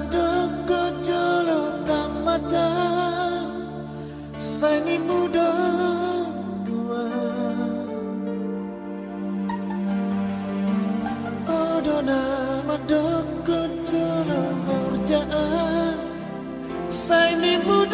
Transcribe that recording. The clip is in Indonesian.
Adakah jalan tamata Saini muda tua Odona madaka jalan kerjaan Saini muda